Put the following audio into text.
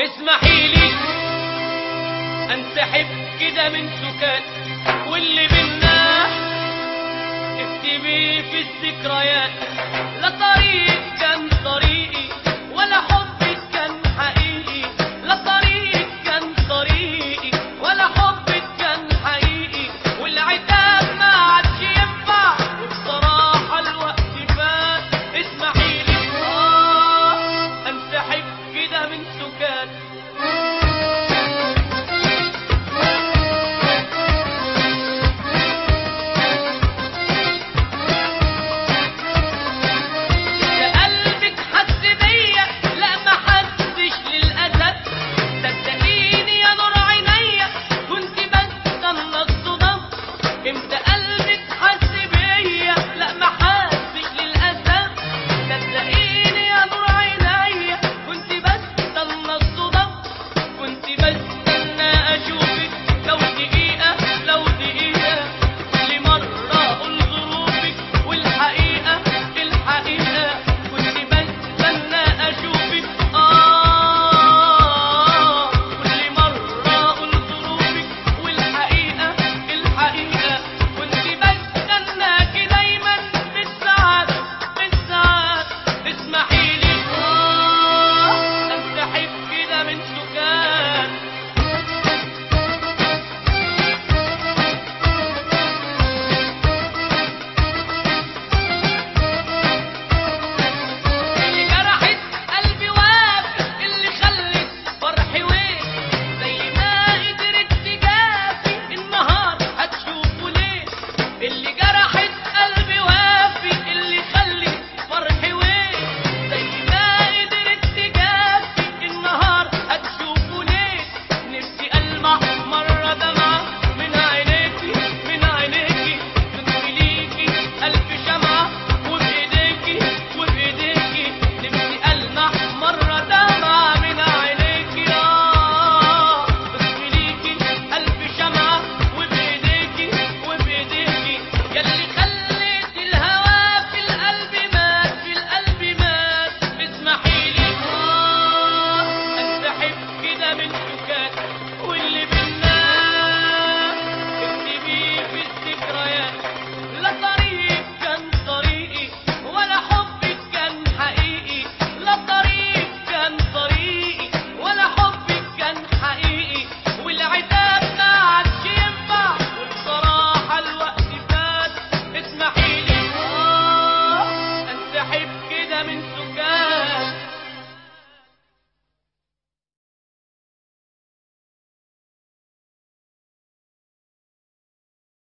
اسمحي لي انسحب كده من سكات واللي بينا اكتبيه في الذكريات. من سكان